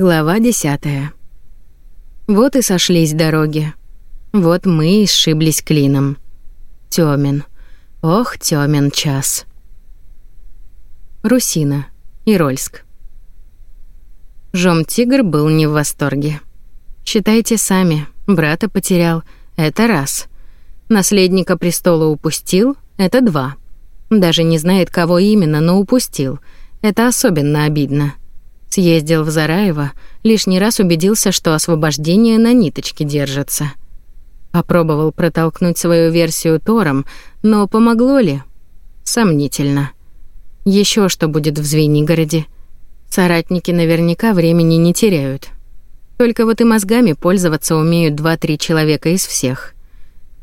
Глава 10. Вот и сошлись дороги. Вот мы и сшиблись клином. Тёмен. Ох, тёмен час. Русина. Ирольск. Жом-тигр был не в восторге. Считайте сами, брата потерял — это раз. Наследника престола упустил — это два. Даже не знает, кого именно, но упустил. Это особенно обидно. Съездил в Зараево, лишний раз убедился, что освобождение на ниточке держится. Попробовал протолкнуть свою версию Тором, но помогло ли? Сомнительно. Еще что будет в Звенигороде? Соратники наверняка времени не теряют. Только вот и мозгами пользоваться умеют два-три человека из всех.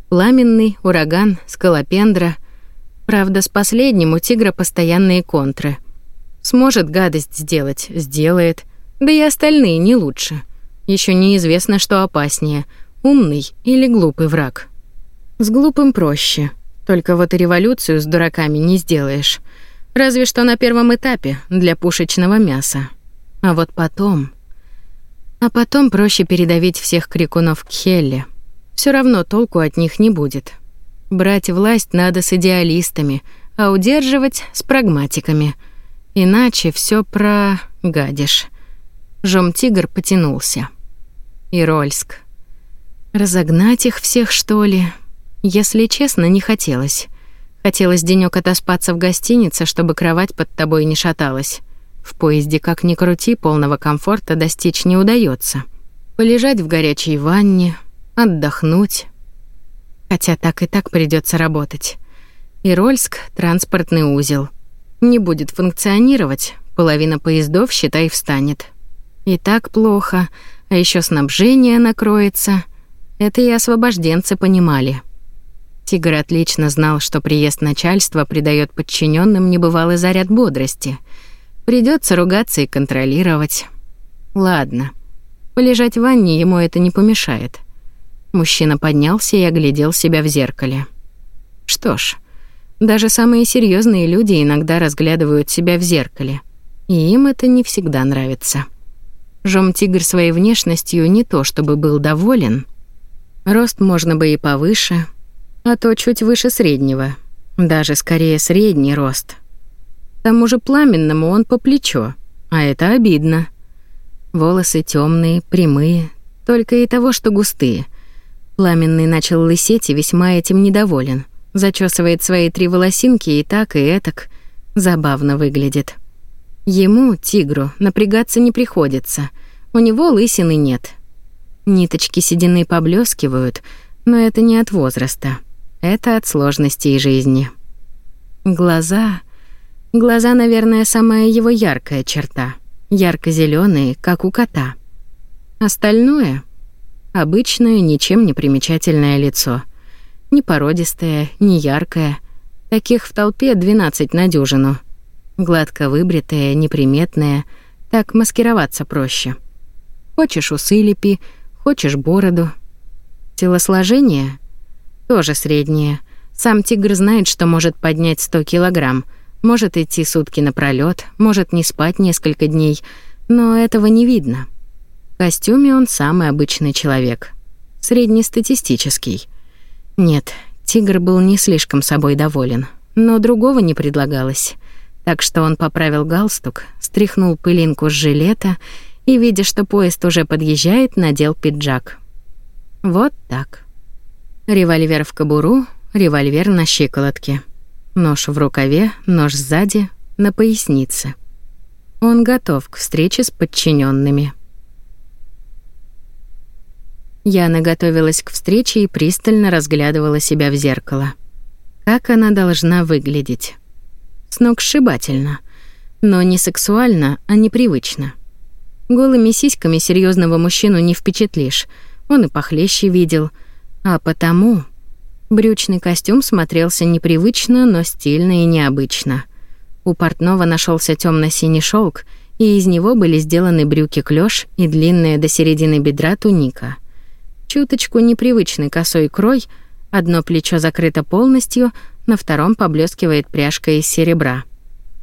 Пламенный, ураган, скалопендра. Правда, с последним у тигра постоянные контры — Сможет гадость сделать, сделает. Да и остальные не лучше. Еще неизвестно, что опаснее — умный или глупый враг. С глупым проще. Только вот и революцию с дураками не сделаешь. Разве что на первом этапе, для пушечного мяса. А вот потом... А потом проще передавить всех крикунов к Хелле. Все равно толку от них не будет. Брать власть надо с идеалистами, а удерживать — с прагматиками — Иначе все прогадишь. Жом-тигр потянулся. Ирольск. Разогнать их всех, что ли? Если честно, не хотелось. Хотелось денёк отоспаться в гостинице, чтобы кровать под тобой не шаталась. В поезде, как ни крути, полного комфорта достичь не удается. Полежать в горячей ванне, отдохнуть. Хотя так и так придется работать. Ирольск — транспортный узел не будет функционировать, половина поездов, считай, встанет. И так плохо, а еще снабжение накроется. Это и освобожденцы понимали. Тигр отлично знал, что приезд начальства придает подчиненным небывалый заряд бодрости. Придется ругаться и контролировать. Ладно. Полежать в ванне ему это не помешает. Мужчина поднялся и оглядел себя в зеркале. Что ж, даже самые серьезные люди иногда разглядывают себя в зеркале, и им это не всегда нравится. Жом-тигр своей внешностью не то чтобы был доволен. Рост можно бы и повыше, а то чуть выше среднего, даже скорее средний рост. К тому же пламенному он по плечо, а это обидно. Волосы темные, прямые, только и того, что густые. Пламенный начал лысеть и весьма этим недоволен — Зачесывает свои три волосинки и так, и этак. Забавно выглядит. Ему, тигру, напрягаться не приходится. У него лысины нет. Ниточки седины поблескивают, но это не от возраста. Это от сложностей жизни. Глаза... Глаза, наверное, самая его яркая черта. ярко зеленые как у кота. Остальное — обычное, ничем не примечательное лицо — не породистая, не яркая. Таких в толпе 12 на дюжину. Гладко выбритая, неприметная, так маскироваться проще. Хочешь усы лепи, хочешь бороду. Телосложение? Тоже среднее. Сам тигр знает, что может поднять 100 килограмм, может идти сутки напролёт, может не спать несколько дней, но этого не видно. В костюме он самый обычный человек, среднестатистический. Нет, тигр был не слишком собой доволен, но другого не предлагалось. Так что он поправил галстук, стряхнул пылинку с жилета и, видя, что поезд уже подъезжает, надел пиджак. Вот так. Револьвер в кобуру, револьвер на щиколотке. Нож в рукаве, нож сзади, на пояснице. Он готов к встрече с подчиненными. Я наготовилась к встрече и пристально разглядывала себя в зеркало. Как она должна выглядеть? Сногсшибательно, но не сексуально, а непривычно. Голыми сиськами серьезного мужчину не впечатлишь. Он и похлеще видел, а потому брючный костюм смотрелся непривычно, но стильно и необычно. У портного нашелся темно синий шелк, и из него были сделаны брюки клёш и длинная до середины бедра туника чуточку непривычный косой крой, одно плечо закрыто полностью, на втором поблескивает пряжка из серебра.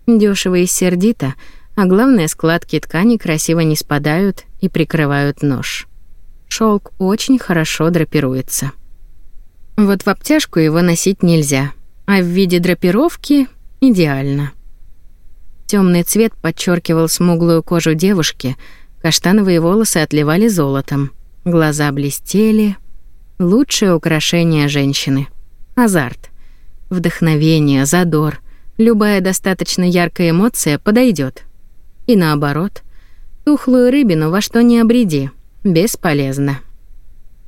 Дешево и сердито, а главное, складки ткани красиво не спадают и прикрывают нож. Шелк очень хорошо драпируется. Вот в обтяжку его носить нельзя, а в виде драпировки идеально. Темный цвет подчеркивал смуглую кожу девушки, каштановые волосы отливали золотом — Глаза блестели. Лучшее украшение женщины. Азарт. Вдохновение, задор. Любая достаточно яркая эмоция подойдет. И наоборот. Тухлую рыбину во что не обреди. Бесполезно.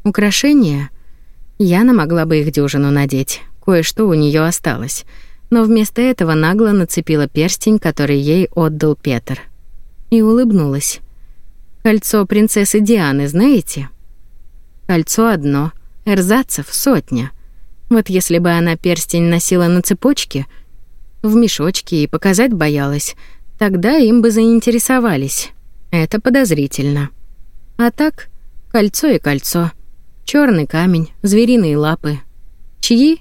Украшения? Яна могла бы их дюжину надеть. Кое-что у нее осталось. Но вместо этого нагло нацепила перстень, который ей отдал Петр. И улыбнулась. Кольцо принцессы Дианы, знаете? Кольцо одно, эрзацев сотня. Вот если бы она перстень носила на цепочке, в мешочке и показать боялась, тогда им бы заинтересовались. Это подозрительно. А так, кольцо и кольцо. черный камень, звериные лапы. Чьи?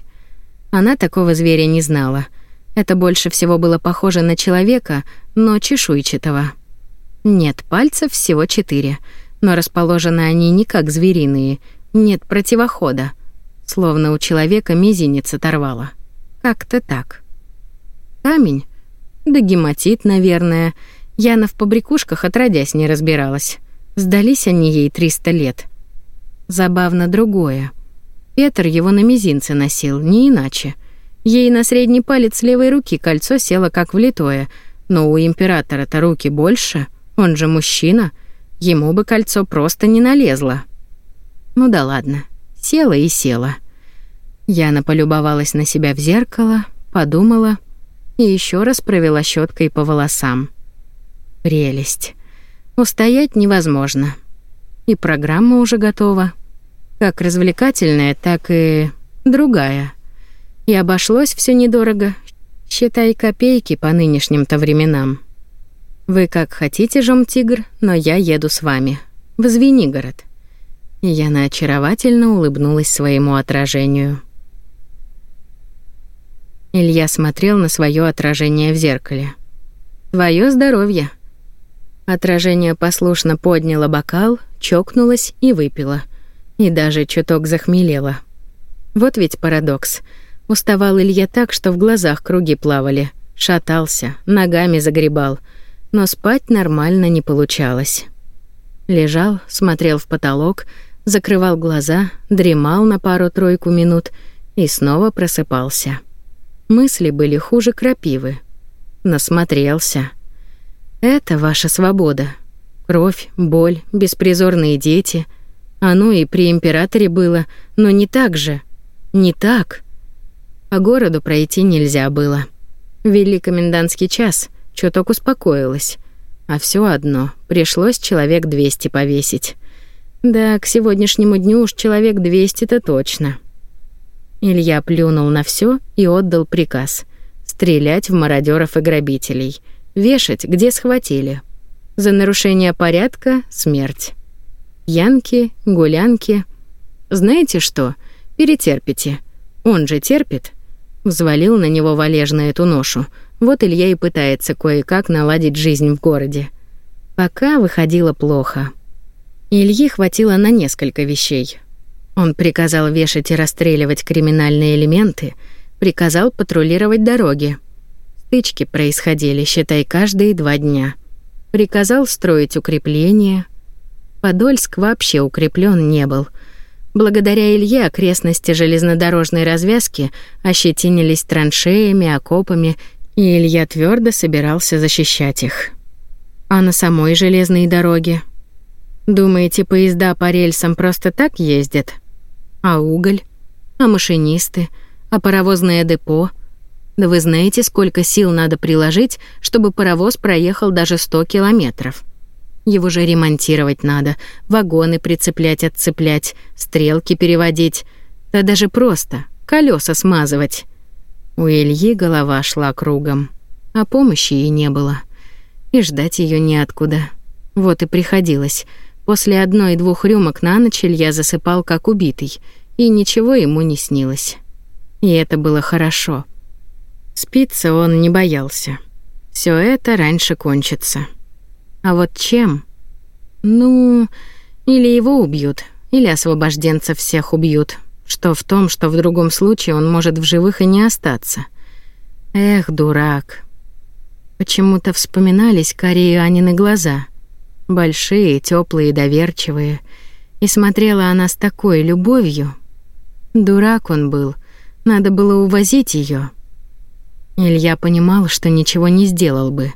Она такого зверя не знала. Это больше всего было похоже на человека, но чешуйчатого. Нет, пальцев всего четыре, но расположены они не как звериные, нет противохода. Словно у человека мизинец оторвало. Как-то так. Камень? Да гематит, наверное. Яна в побрякушках отродясь не разбиралась. Сдались они ей 300 лет. Забавно другое. Петр его на мизинце носил, не иначе. Ей на средний палец левой руки кольцо село как влитое, но у императора-то руки больше — он же мужчина, ему бы кольцо просто не налезло. Ну да ладно, села и села. Яна полюбовалась на себя в зеркало, подумала и еще раз провела щеткой по волосам. Прелесть. Устоять невозможно. И программа уже готова. Как развлекательная, так и другая. И обошлось все недорого. Считай копейки по нынешним-то временам. «Вы как хотите, Жом-тигр, но я еду с вами. В Звенигород». И Яна очаровательно улыбнулась своему отражению. Илья смотрел на свое отражение в зеркале. «Твое здоровье». Отражение послушно подняло бокал, чокнулось и выпило. И даже чуток захмелело. Вот ведь парадокс. Уставал Илья так, что в глазах круги плавали. Шатался, ногами загребал — но спать нормально не получалось. Лежал, смотрел в потолок, закрывал глаза, дремал на пару-тройку минут и снова просыпался. Мысли были хуже крапивы. Насмотрелся. Это ваша свобода. Кровь, боль, беспризорные дети. Оно и при императоре было, но не так же. Не так. По городу пройти нельзя было. Вели комендантский час. Чуток успокоилась. А все одно, пришлось человек 200 повесить. Да, к сегодняшнему дню уж человек 200-то точно. Илья плюнул на все и отдал приказ. Стрелять в мародеров и грабителей. Вешать, где схватили. За нарушение порядка — смерть. Янки, гулянки. Знаете что? Перетерпите. Он же терпит. Взвалил на него валежную эту ношу — вот Илья и пытается кое-как наладить жизнь в городе. Пока выходило плохо. Илье хватило на несколько вещей. Он приказал вешать и расстреливать криминальные элементы, приказал патрулировать дороги. Стычки происходили, считай, каждые два дня. Приказал строить укрепления. Подольск вообще укреплен не был. Благодаря Илье окрестности железнодорожной развязки ощетинились траншеями, окопами и Илья твердо собирался защищать их. А на самой железной дороге? Думаете, поезда по рельсам просто так ездят? А уголь? А машинисты? А паровозное депо? Да вы знаете, сколько сил надо приложить, чтобы паровоз проехал даже 100 километров. Его же ремонтировать надо, вагоны прицеплять, отцеплять, стрелки переводить, да даже просто колеса смазывать. У Ильи голова шла кругом, а помощи ей не было. И ждать ее неоткуда. Вот и приходилось. После одной-двух рюмок на ночь Илья засыпал как убитый, и ничего ему не снилось. И это было хорошо. Спиться он не боялся. Все это раньше кончится. А вот чем? Ну, или его убьют, или освобожденцев всех убьют. Что в том, что в другом случае он может в живых и не остаться. Эх, дурак. Почему-то вспоминались Карии Анины глаза. Большие, теплые, доверчивые. И смотрела она с такой любовью. Дурак он был. Надо было увозить ее. Илья понимал, что ничего не сделал бы.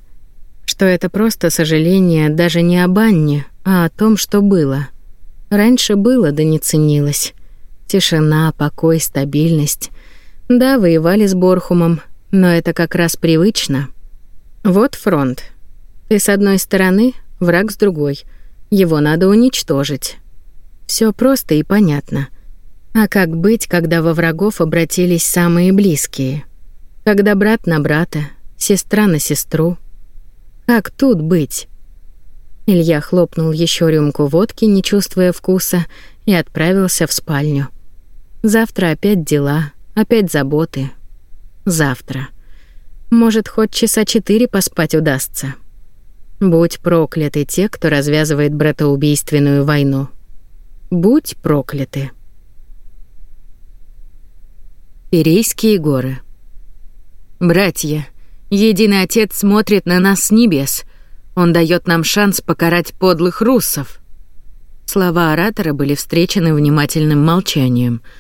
Что это просто сожаление даже не об Анне, а о том, что было. Раньше было, да не ценилось. Тишина, покой, стабильность. Да, воевали с Борхумом, но это как раз привычно. Вот фронт. Ты с одной стороны, враг с другой. Его надо уничтожить. Все просто и понятно. А как быть, когда во врагов обратились самые близкие? Когда брат на брата, сестра на сестру? Как тут быть? Илья хлопнул еще рюмку водки, не чувствуя вкуса, и отправился в спальню. Завтра опять дела, опять заботы. Завтра. Может, хоть часа четыре поспать удастся. Будь прокляты те, кто развязывает братоубийственную войну. Будь прокляты. Перейские горы. Братья, единый отец смотрит на нас с небес. Он дает нам шанс покарать подлых руссов. Слова оратора были встречены внимательным молчанием —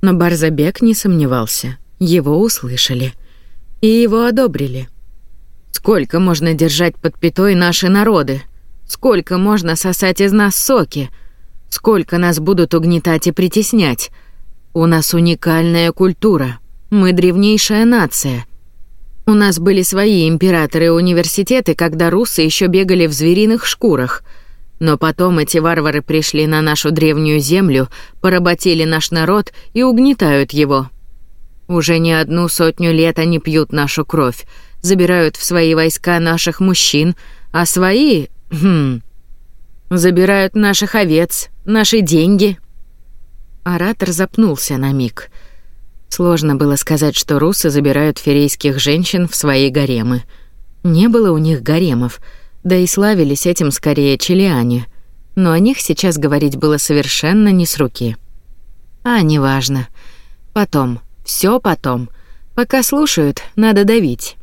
но Барзабек не сомневался. Его услышали. И его одобрили. «Сколько можно держать под пятой наши народы? Сколько можно сосать из нас соки? Сколько нас будут угнетать и притеснять? У нас уникальная культура. Мы древнейшая нация». У нас были свои императоры и университеты, когда русы еще бегали в звериных шкурах — но потом эти варвары пришли на нашу древнюю землю, поработили наш народ и угнетают его. Уже не одну сотню лет они пьют нашу кровь, забирают в свои войска наших мужчин, а свои... Хм, забирают наших овец, наши деньги». Оратор запнулся на миг. Сложно было сказать, что русы забирают ферейских женщин в свои гаремы. Не было у них гаремов — да и славились этим скорее Челиане, Но о них сейчас говорить было совершенно не с руки. А, неважно. Потом. все потом. Пока слушают, надо давить.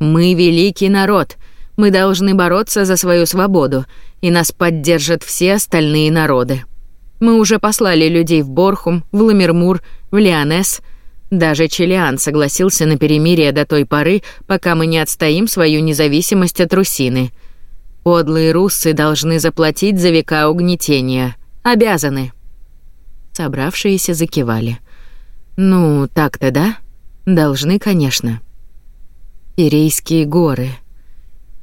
«Мы великий народ. Мы должны бороться за свою свободу, и нас поддержат все остальные народы. Мы уже послали людей в Борхум, в Ламермур, в Лионес. Даже Челиан согласился на перемирие до той поры, пока мы не отстоим свою независимость от Русины. Подлые руссы должны заплатить за века угнетения. Обязаны. Собравшиеся закивали. Ну, так-то да? Должны, конечно. Перейские горы.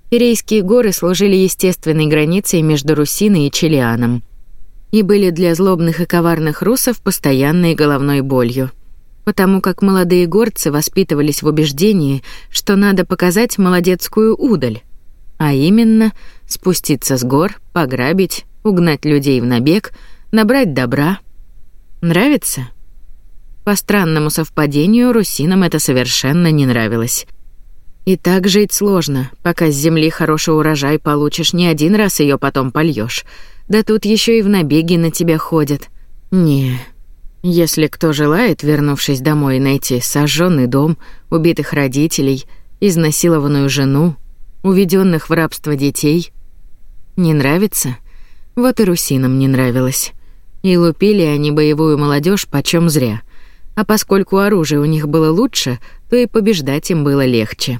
Перейские горы служили естественной границей между Русиной и челианом и были для злобных и коварных русов постоянной головной болью, потому как молодые горцы воспитывались в убеждении, что надо показать молодецкую удаль, а именно, спуститься с гор, пограбить, угнать людей в набег, набрать добра. Нравится? По странному совпадению, русинам это совершенно не нравилось. И так жить сложно, пока с земли хороший урожай получишь, не один раз ее потом польешь. Да тут еще и в набеги на тебя ходят. Не. Если кто желает, вернувшись домой, найти сожженный дом, убитых родителей, изнасилованную жену, уведенных в рабство детей. Не нравится? Вот и русинам не нравилось. И лупили они боевую молодежь почем зря. А поскольку оружие у них было лучше, то и побеждать им было легче.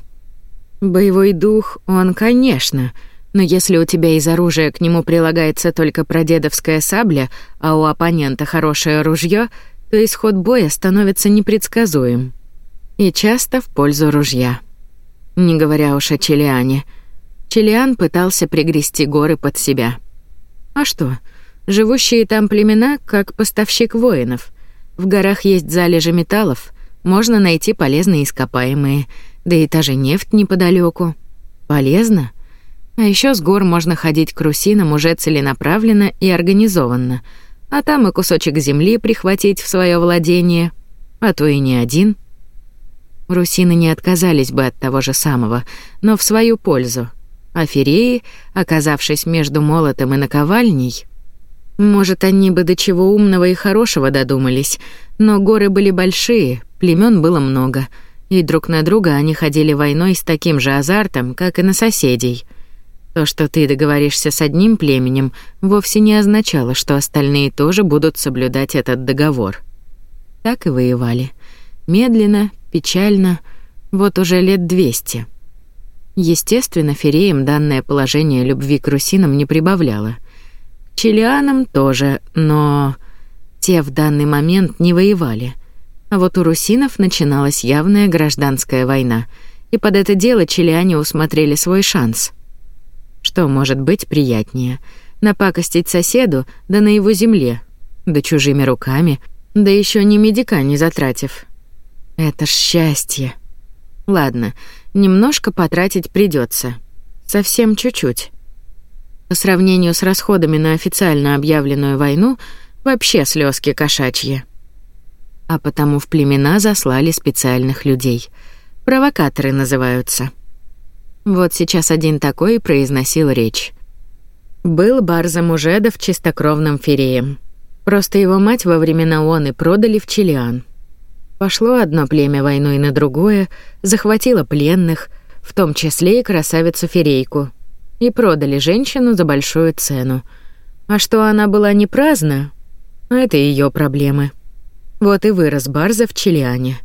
Боевой дух, он, конечно, но если у тебя из оружия к нему прилагается только прадедовская сабля, а у оппонента хорошее ружье, то исход боя становится непредсказуем. И часто в пользу ружья не говоря уж о Челиане. Челиан пытался пригрести горы под себя. А что? Живущие там племена как поставщик воинов. В горах есть залежи металлов, можно найти полезные ископаемые, да и та же нефть неподалеку. Полезно? А еще с гор можно ходить к русинам уже целенаправленно и организованно, а там и кусочек земли прихватить в свое владение, а то и не один — Русины не отказались бы от того же самого, но в свою пользу. А фереи, оказавшись между молотом и наковальней, может, они бы до чего умного и хорошего додумались, но горы были большие, племен было много, и друг на друга они ходили войной с таким же азартом, как и на соседей. То, что ты договоришься с одним племенем, вовсе не означало, что остальные тоже будут соблюдать этот договор. Так и воевали. Медленно, печально, вот уже лет двести. Естественно, фереям данное положение любви к русинам не прибавляло. Челианам тоже, но те в данный момент не воевали. А вот у русинов начиналась явная гражданская война, и под это дело Челиане усмотрели свой шанс. Что может быть приятнее? Напакостить соседу, да на его земле, да чужими руками, да еще ни медика не затратив. Это ж счастье. Ладно, немножко потратить придется, Совсем чуть-чуть. По сравнению с расходами на официально объявленную войну, вообще слезки кошачьи. А потому в племена заслали специальных людей. Провокаторы называются. Вот сейчас один такой и произносил речь. Был Барза Жедов чистокровным фереем. Просто его мать во времена Оны продали в Чилиан. Пошло одно племя войной на другое, захватило пленных, в том числе и красавицу-ферейку, и продали женщину за большую цену. А что она была не праздна, это ее проблемы. Вот и вырос Барза в Челиане.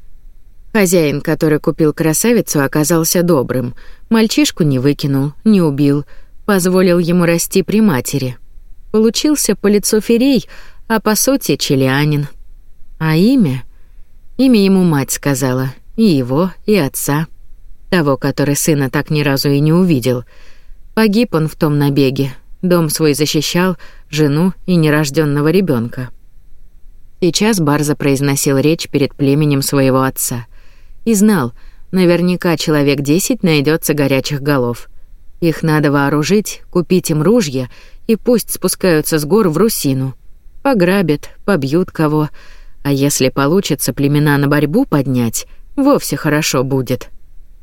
Хозяин, который купил красавицу, оказался добрым. Мальчишку не выкинул, не убил, позволил ему расти при матери. Получился по лицу ферей, а по сути челианин. А имя — Имя ему мать сказала, и его, и отца, того, который сына так ни разу и не увидел. Погиб он в том набеге. Дом свой защищал, жену и нерожденного ребенка. Сейчас Барза произносил речь перед племенем своего отца и знал, наверняка человек 10 найдется горячих голов. Их надо вооружить, купить им ружья и пусть спускаются с гор в Русину. Пограбят, побьют кого а если получится племена на борьбу поднять, вовсе хорошо будет.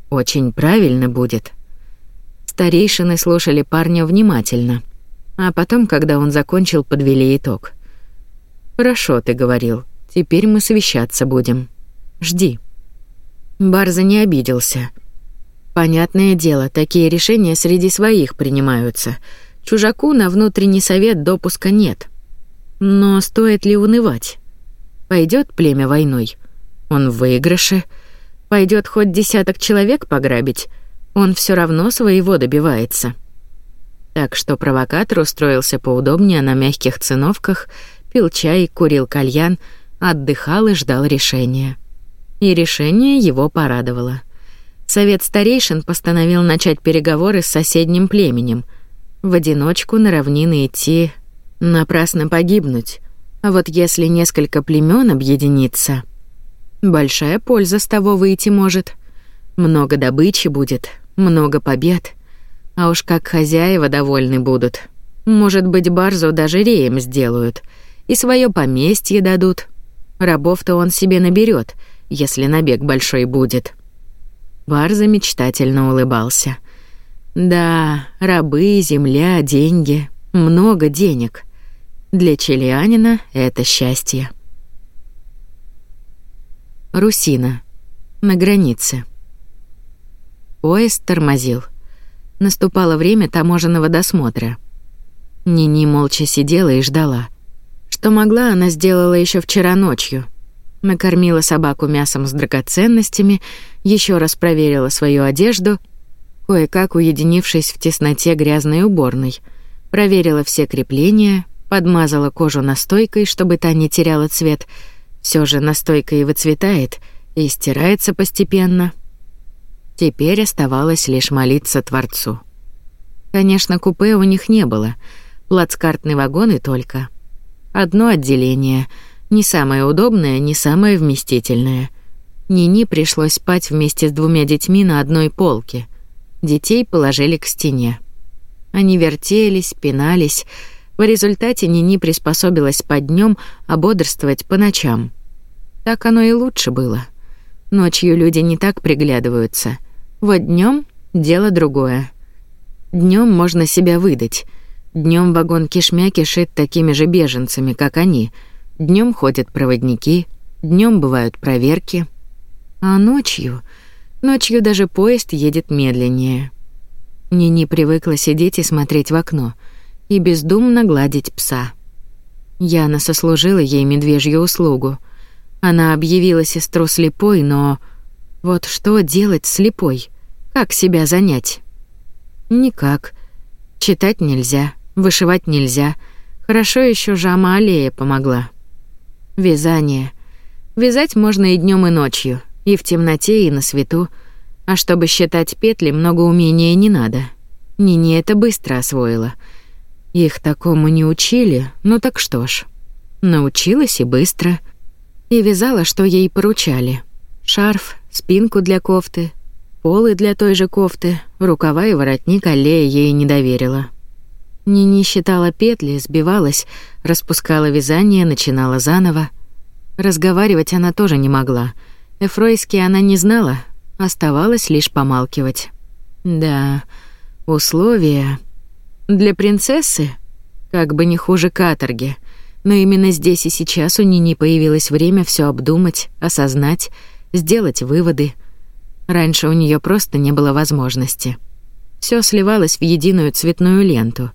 Очень правильно будет. Старейшины слушали парня внимательно, а потом, когда он закончил, подвели итог. Хорошо, ты говорил. Теперь мы совещаться будем. Жди. Барза не обиделся. Понятное дело, такие решения среди своих принимаются. Чужаку на внутренний совет допуска нет. Но стоит ли унывать? Пойдет племя войной. Он в выигрыше. Пойдет хоть десяток человек пограбить. Он все равно своего добивается. Так что провокатор устроился поудобнее на мягких циновках, пил чай, курил кальян, отдыхал и ждал решения. И решение его порадовало. Совет старейшин постановил начать переговоры с соседним племенем. В одиночку на равнины идти, напрасно погибнуть. А вот если несколько племен объединится, большая польза с того выйти может. Много добычи будет, много побед. А уж как хозяева довольны будут. Может быть, Барзу даже реем сделают и свое поместье дадут. Рабов-то он себе наберет, если набег большой будет. Барза мечтательно улыбался. Да, рабы, земля, деньги, много денег. Для Челианина это счастье. Русина. На границе. Поезд тормозил. Наступало время таможенного досмотра. Нини молча сидела и ждала. Что могла, она сделала еще вчера ночью. Накормила собаку мясом с драгоценностями, еще раз проверила свою одежду, кое-как уединившись в тесноте грязной уборной. Проверила все крепления, подмазала кожу настойкой, чтобы та не теряла цвет. Все же настойка и выцветает, и стирается постепенно. Теперь оставалось лишь молиться Творцу. Конечно, купе у них не было, плацкартный вагон и только. Одно отделение, не самое удобное, не самое вместительное. Нини пришлось спать вместе с двумя детьми на одной полке. Детей положили к стене. Они вертелись, пинались, в результате Нини приспособилась под днём, а бодрствовать по ночам. Так оно и лучше было. Ночью люди не так приглядываются. Вот днём дело другое. Днём можно себя выдать. Днём вагон кишмя кишит такими же беженцами, как они. Днём ходят проводники, днём бывают проверки. А ночью... Ночью даже поезд едет медленнее. Нини привыкла сидеть и смотреть в окно — и бездумно гладить пса. Яна сослужила ей медвежью услугу. Она объявила сестру слепой, но... Вот что делать слепой? Как себя занять? Никак. Читать нельзя, вышивать нельзя. Хорошо еще Жама Аллея помогла. Вязание. Вязать можно и днем, и ночью, и в темноте, и на свету. А чтобы считать петли, много умения не надо. Нине это быстро освоила — их такому не учили, ну так что ж. Научилась и быстро. И вязала, что ей поручали. Шарф, спинку для кофты, полы для той же кофты, рукава и воротник аллея ей не доверила. Нини считала петли, сбивалась, распускала вязание, начинала заново. Разговаривать она тоже не могла. Эфройский она не знала, оставалось лишь помалкивать. Да, условия... Для принцессы, как бы не хуже каторги, но именно здесь и сейчас у Нини появилось время все обдумать, осознать, сделать выводы. Раньше у нее просто не было возможности. Все сливалось в единую цветную ленту.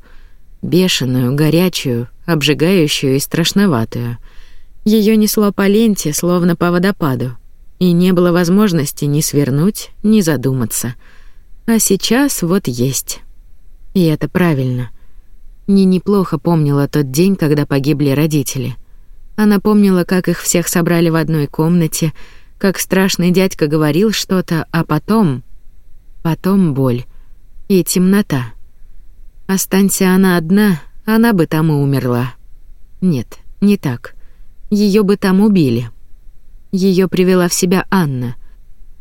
Бешеную, горячую, обжигающую и страшноватую. Ее несло по ленте, словно по водопаду. И не было возможности ни свернуть, ни задуматься. А сейчас вот есть. И это правильно. Не неплохо помнила тот день, когда погибли родители. Она помнила, как их всех собрали в одной комнате, как страшный дядька говорил что-то, а потом... Потом боль. И темнота. Останься она одна, она бы там и умерла. Нет, не так. Ее бы там убили. Ее привела в себя Анна.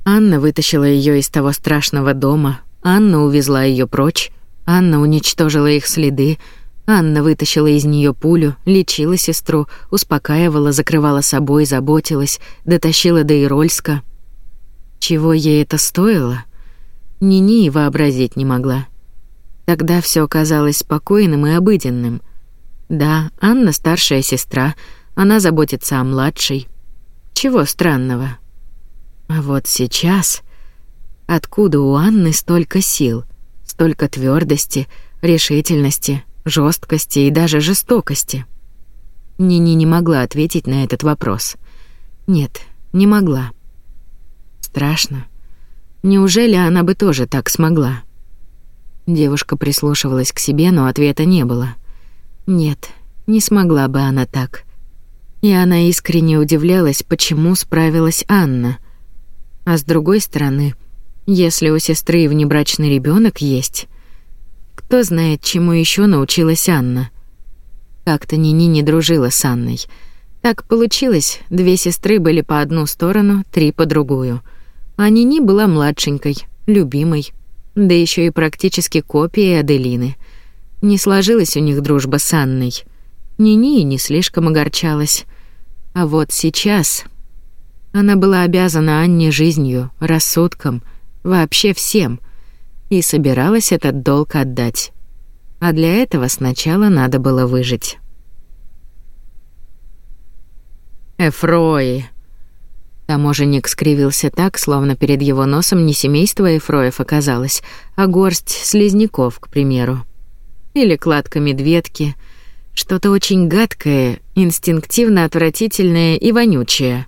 Анна вытащила ее из того страшного дома, Анна увезла ее прочь, Анна уничтожила их следы, Анна вытащила из нее пулю, лечила сестру, успокаивала, закрывала собой, заботилась, дотащила до Ирольска. Чего ей это стоило? Нини и вообразить не могла. Тогда все казалось спокойным и обыденным. Да, Анна старшая сестра, она заботится о младшей. Чего странного? А вот сейчас... Откуда у Анны столько сил — столько твердости, решительности, жесткости и даже жестокости. Нини не могла ответить на этот вопрос. Нет, не могла. Страшно. Неужели она бы тоже так смогла? Девушка прислушивалась к себе, но ответа не было. Нет, не смогла бы она так. И она искренне удивлялась, почему справилась Анна. А с другой стороны, если у сестры внебрачный ребенок есть. Кто знает, чему еще научилась Анна. Как-то Нини не дружила с Анной. Так получилось, две сестры были по одну сторону, три по другую. А Нини была младшенькой, любимой, да еще и практически копией Аделины. Не сложилась у них дружба с Анной. Нини и не слишком огорчалась. А вот сейчас она была обязана Анне жизнью, рассудком — вообще всем, и собиралась этот долг отдать. А для этого сначала надо было выжить. «Эфрои!» Таможенник скривился так, словно перед его носом не семейство эфроев оказалось, а горсть слизняков, к примеру. Или кладка медведки. Что-то очень гадкое, инстинктивно отвратительное и вонючее.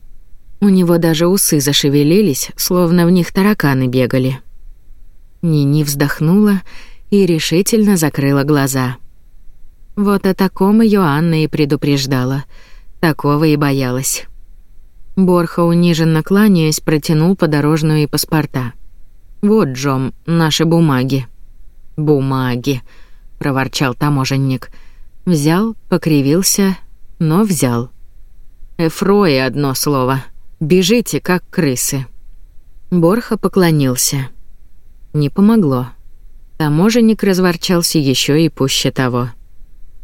У него даже усы зашевелились, словно в них тараканы бегали. Нини вздохнула и решительно закрыла глаза. Вот о таком ее Анна и предупреждала. Такого и боялась. Борха, униженно кланяясь, протянул подорожную и паспорта. «Вот, Джом, наши бумаги». «Бумаги», — проворчал таможенник. Взял, покривился, но взял. «Эфрое одно слово», Бежите, как крысы». Борха поклонился. Не помогло. Таможенник разворчался еще и пуще того.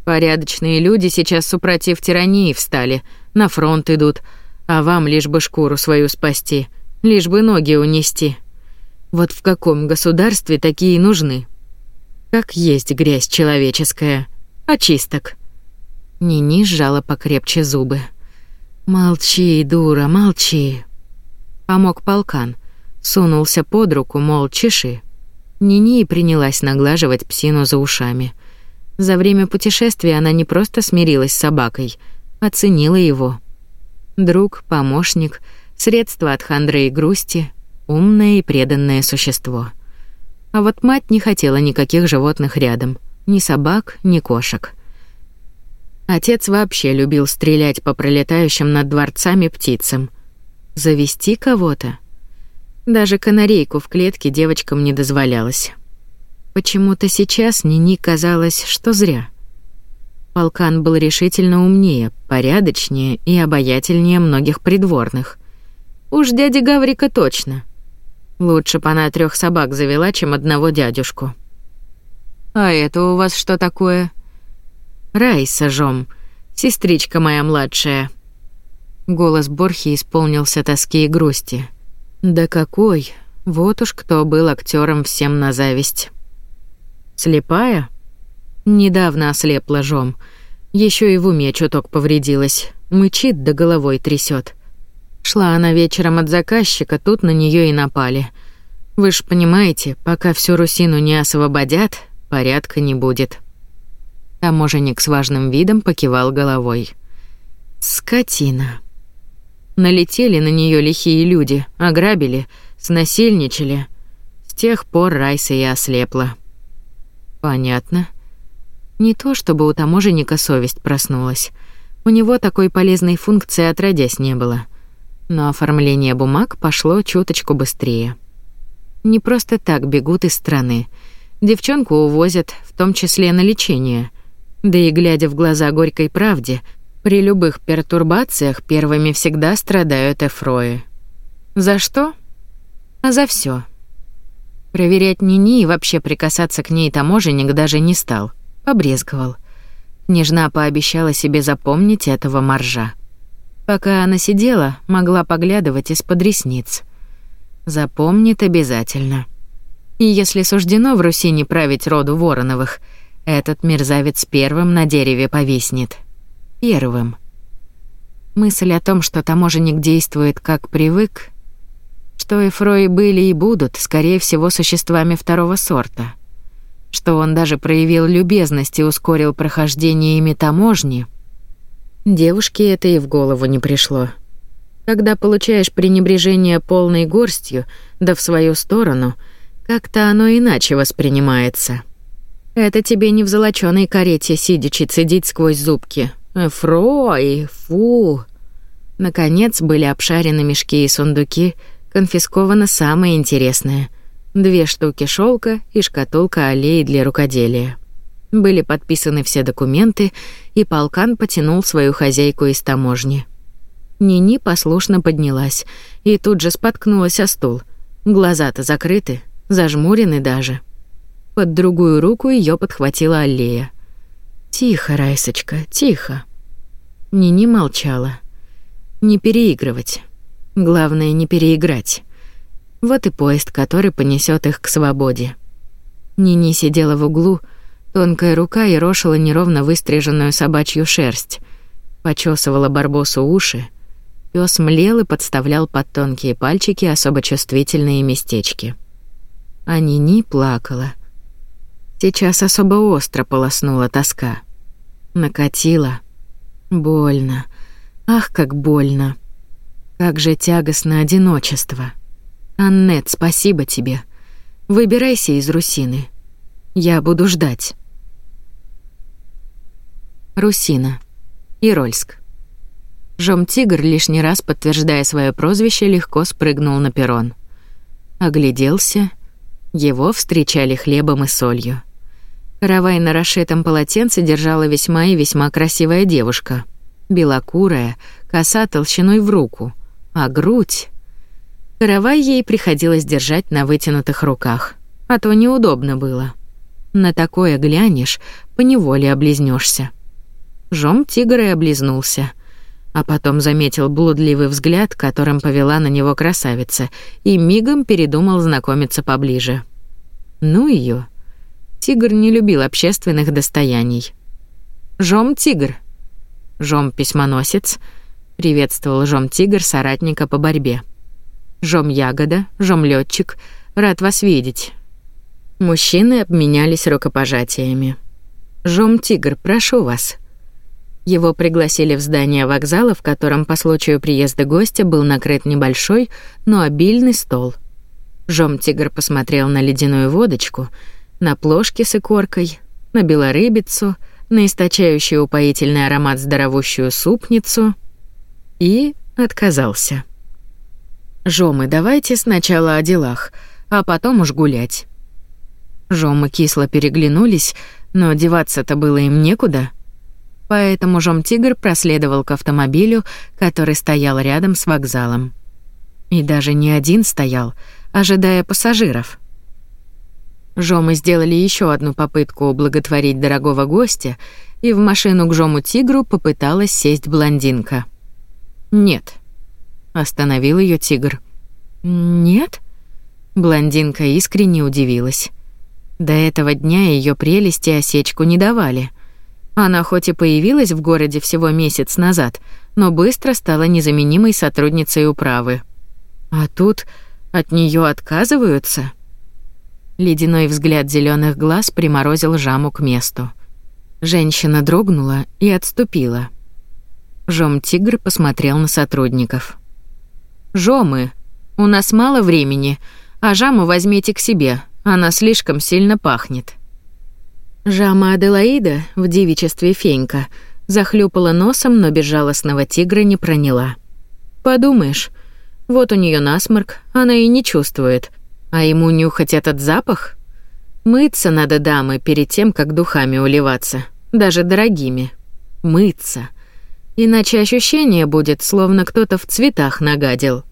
«Порядочные люди сейчас, супротив тирании, встали, на фронт идут, а вам лишь бы шкуру свою спасти, лишь бы ноги унести. Вот в каком государстве такие нужны? Как есть грязь человеческая, а очисток». Нини сжала покрепче зубы. «Молчи, дура, молчи!» Помог полкан. Сунулся под руку, мол, чеши. Нини принялась наглаживать псину за ушами. За время путешествия она не просто смирилась с собакой, оценила его. Друг, помощник, средство от хандры и грусти, умное и преданное существо. А вот мать не хотела никаких животных рядом. Ни собак, ни кошек. Отец вообще любил стрелять по пролетающим над дворцами птицам. Завести кого-то? Даже канарейку в клетке девочкам не дозволялось. Почему-то сейчас Нини казалось, что зря. Полкан был решительно умнее, порядочнее и обаятельнее многих придворных. Уж дяди Гаврика точно. Лучше бы она трех собак завела, чем одного дядюшку. «А это у вас что такое?» Райса жом, сестричка моя младшая». Голос Борхи исполнился тоски и грусти. «Да какой! Вот уж кто был актером всем на зависть». «Слепая?» «Недавно ослепла жом. Еще и в уме чуток повредилась. Мычит да головой трясет. Шла она вечером от заказчика, тут на нее и напали. Вы ж понимаете, пока всю Русину не освободят, порядка не будет». Таможенник с важным видом покивал головой. «Скотина». Налетели на нее лихие люди, ограбили, снасильничали. С тех пор Райса и ослепла. «Понятно». Не то чтобы у таможенника совесть проснулась. У него такой полезной функции отродясь не было. Но оформление бумаг пошло чуточку быстрее. Не просто так бегут из страны. Девчонку увозят, в том числе на лечение. Да и глядя в глаза горькой правде, при любых пертурбациях первыми всегда страдают эфрои. За что? А за все. Проверять Нини и вообще прикасаться к ней таможенник даже не стал. Побрезговал. Княжна пообещала себе запомнить этого моржа. Пока она сидела, могла поглядывать из-под ресниц. Запомнит обязательно. И если суждено в Руси не править роду Вороновых — этот мерзавец первым на дереве повиснет. Первым. Мысль о том, что таможенник действует как привык, что эфрои были и будут, скорее всего, существами второго сорта, что он даже проявил любезность и ускорил прохождение ими таможни, девушке это и в голову не пришло. Когда получаешь пренебрежение полной горстью, да в свою сторону, как-то оно иначе воспринимается. Это тебе не в золочёной карете сидячи цедить сквозь зубки. Фрой, фу. Наконец были обшарены мешки и сундуки, конфисковано самое интересное. Две штуки шелка и шкатулка аллеи для рукоделия. Были подписаны все документы, и полкан потянул свою хозяйку из таможни. Нини послушно поднялась и тут же споткнулась о стул. Глаза-то закрыты, зажмурены даже. Под другую руку ее подхватила Аллея. «Тихо, Райсочка, тихо». Нини молчала. «Не переигрывать. Главное, не переиграть. Вот и поезд, который понесет их к свободе». Нини сидела в углу, тонкая рука рошила неровно выстриженную собачью шерсть, почесывала барбосу уши, Пёс млел и подставлял под тонкие пальчики особо чувствительные местечки. А Нини плакала — Сейчас особо остро полоснула тоска. Накатила. Больно. Ах, как больно. Как же тягостно одиночество. Аннет, спасибо тебе. Выбирайся из Русины. Я буду ждать. Русина. Ирольск. Жом-тигр, лишний раз подтверждая свое прозвище, легко спрыгнул на перрон. Огляделся. Его встречали хлебом и солью. Каравай на расшитом полотенце держала весьма и весьма красивая девушка. Белокурая, коса толщиной в руку, а грудь... Каравай ей приходилось держать на вытянутых руках, а то неудобно было. На такое глянешь, поневоле облизнешься. Жом тигр и облизнулся, а потом заметил блудливый взгляд, которым повела на него красавица, и мигом передумал знакомиться поближе. Ну ее. Тигр не любил общественных достояний. «Жом Тигр». «Жом Письмоносец» приветствовал Жом Тигр соратника по борьбе. «Жом Ягода», «Жом Лётчик», «Рад вас видеть». Мужчины обменялись рукопожатиями. «Жом Тигр, прошу вас». Его пригласили в здание вокзала, в котором по случаю приезда гостя был накрыт небольшой, но обильный стол. Жом Тигр посмотрел на ледяную водочку — на плошки с икоркой, на белорыбицу, на источающую упоительный аромат здоровущую супницу и отказался. «Жомы, давайте сначала о делах, а потом уж гулять». Жомы кисло переглянулись, но деваться-то было им некуда. Поэтому Жом-тигр проследовал к автомобилю, который стоял рядом с вокзалом. И даже не один стоял, ожидая пассажиров — Жомы сделали еще одну попытку благотворить дорогого гостя, и в машину к Жому-тигру попыталась сесть блондинка. «Нет», — остановил ее тигр. «Нет?» Блондинка искренне удивилась. До этого дня ее прелести осечку не давали. Она хоть и появилась в городе всего месяц назад, но быстро стала незаменимой сотрудницей управы. А тут от нее отказываются — Ледяной взгляд зеленых глаз приморозил Жаму к месту. Женщина дрогнула и отступила. Жом-тигр посмотрел на сотрудников. «Жомы, у нас мало времени, а Жаму возьмите к себе, она слишком сильно пахнет». Жама Аделаида в девичестве Фенька захлюпала носом, но безжалостного тигра не проняла. «Подумаешь, вот у нее насморк, она и не чувствует, а ему нюхать этот запах? Мыться надо, дамы, перед тем, как духами уливаться. Даже дорогими. Мыться. Иначе ощущение будет, словно кто-то в цветах нагадил.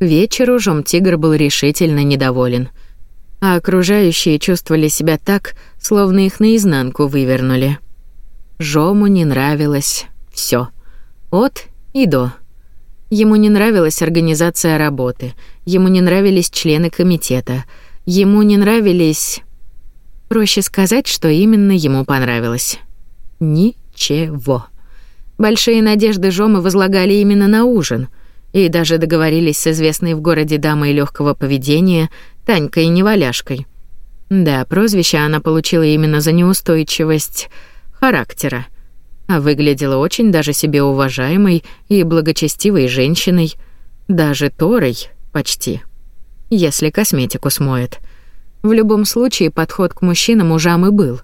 Вечеру Жом-тигр был решительно недоволен. А окружающие чувствовали себя так, словно их наизнанку вывернули. Жому не нравилось все, От и до. Ему не нравилась организация работы, ему не нравились члены комитета, ему не нравились... Проще сказать, что именно ему понравилось. Ничего. Большие надежды Жомы возлагали именно на ужин, и даже договорились с известной в городе дамой легкого поведения Танькой Неваляшкой. Да, прозвище она получила именно за неустойчивость характера а выглядела очень даже себе уважаемой и благочестивой женщиной, даже Торой почти, если косметику смоет. В любом случае подход к мужчинам у Жамы был.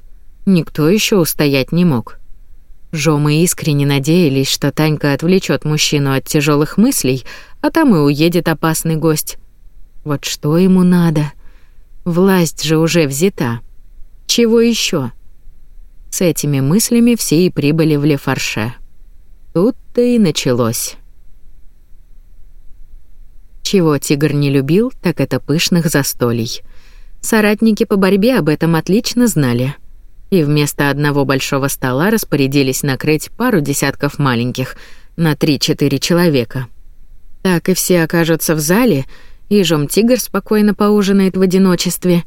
Никто еще устоять не мог. Жомы искренне надеялись, что Танька отвлечет мужчину от тяжелых мыслей, а там и уедет опасный гость. Вот что ему надо? Власть же уже взята. Чего еще? С этими мыслями все и прибыли в Лефарше. Тут-то и началось. Чего тигр не любил, так это пышных застолий. Соратники по борьбе об этом отлично знали. И вместо одного большого стола распорядились накрыть пару десятков маленьких на 3-4 человека. Так и все окажутся в зале, и Жом-тигр спокойно поужинает в одиночестве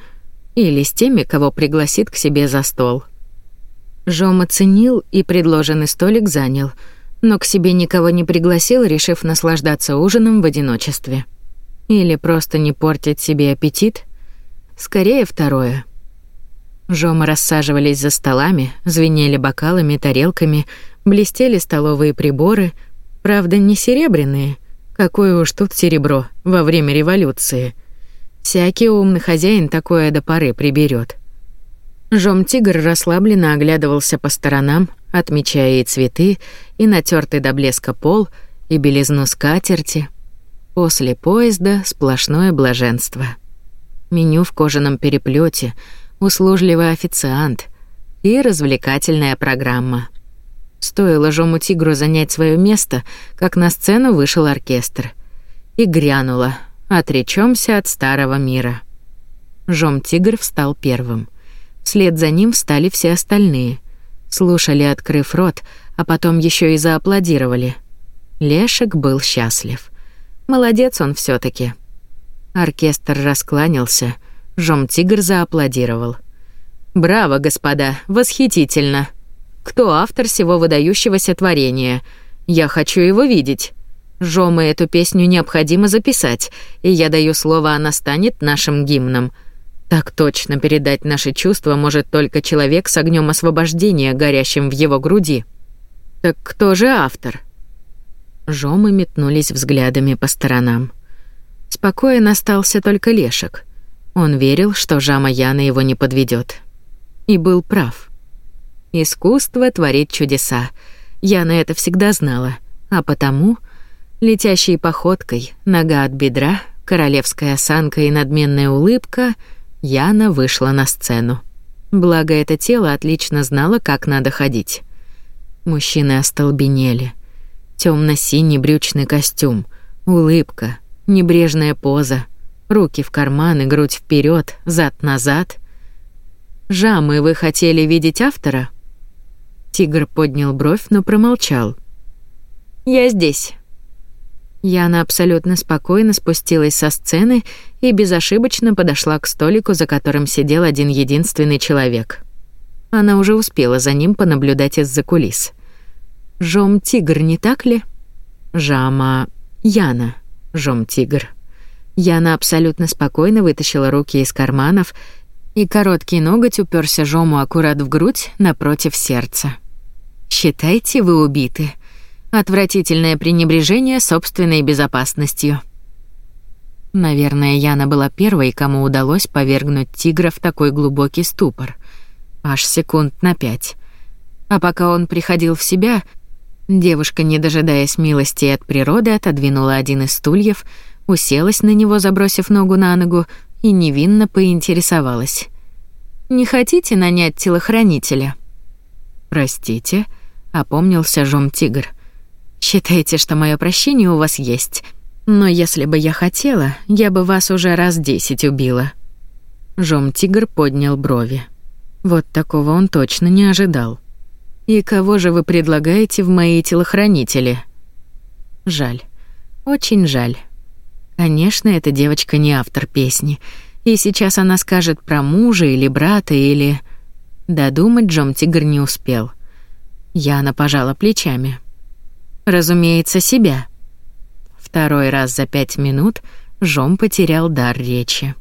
или с теми, кого пригласит к себе за стол. Жом оценил и предложенный столик занял, но к себе никого не пригласил, решив наслаждаться ужином в одиночестве. Или просто не портить себе аппетит. Скорее второе. Жома рассаживались за столами, звенели бокалами, тарелками, блестели столовые приборы, правда, не серебряные. Какое уж тут серебро во время революции. Всякий умный хозяин такое до поры приберет. Жом-тигр расслабленно оглядывался по сторонам, отмечая и цветы, и натертый до блеска пол, и белизну скатерти. После поезда сплошное блаженство. Меню в кожаном переплете, услужливый официант и развлекательная программа. Стоило Жому-тигру занять свое место, как на сцену вышел оркестр. И грянуло «Отречёмся от старого мира». Жом-тигр встал первым. Вслед за ним встали все остальные. Слушали, открыв рот, а потом еще и зааплодировали. Лешек был счастлив. Молодец он все таки Оркестр раскланялся, Жом-тигр зааплодировал. «Браво, господа! Восхитительно! Кто автор всего выдающегося творения? Я хочу его видеть!» Жомы эту песню необходимо записать, и я даю слово, она станет нашим гимном. Так точно передать наши чувства может только человек с огнем освобождения, горящим в его груди. Так кто же автор? Жомы метнулись взглядами по сторонам. Спокоен остался только Лешек. Он верил, что Жама Яна его не подведет. И был прав. Искусство творит чудеса. Яна это всегда знала, а потому летящей походкой, нога от бедра, королевская осанка и надменная улыбка — Яна вышла на сцену. Благо, это тело отлично знало, как надо ходить. Мужчины остолбенели. Тёмно-синий брючный костюм, улыбка, небрежная поза, руки в карманы, грудь вперед, зад-назад. «Жамы, вы хотели видеть автора?» Тигр поднял бровь, но промолчал. «Я здесь», Яна абсолютно спокойно спустилась со сцены и безошибочно подошла к столику, за которым сидел один единственный человек. Она уже успела за ним понаблюдать из-за кулис. «Жом-тигр, не так ли?» «Жама... Яна. Жом-тигр». Яна абсолютно спокойно вытащила руки из карманов, и короткий ноготь уперся Жому аккурат в грудь напротив сердца. «Считайте, вы убиты», Отвратительное пренебрежение собственной безопасностью. Наверное, Яна была первой, кому удалось повергнуть тигра в такой глубокий ступор. Аж секунд на пять. А пока он приходил в себя, девушка, не дожидаясь милости от природы, отодвинула один из стульев, уселась на него, забросив ногу на ногу, и невинно поинтересовалась. «Не хотите нанять телохранителя?» «Простите», — опомнился Жом-тигр. «Простите». Считайте, что моё прощение у вас есть. Но если бы я хотела, я бы вас уже раз десять убила». Жом-тигр поднял брови. Вот такого он точно не ожидал. «И кого же вы предлагаете в мои телохранители?» Жаль. Очень жаль. Конечно, эта девочка не автор песни. И сейчас она скажет про мужа или брата, или... Додумать Джом Тигр не успел. Яна пожала плечами. Разумеется, себя. Второй раз за пять минут Жом потерял дар речи.